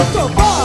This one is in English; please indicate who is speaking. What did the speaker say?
Speaker 1: So far.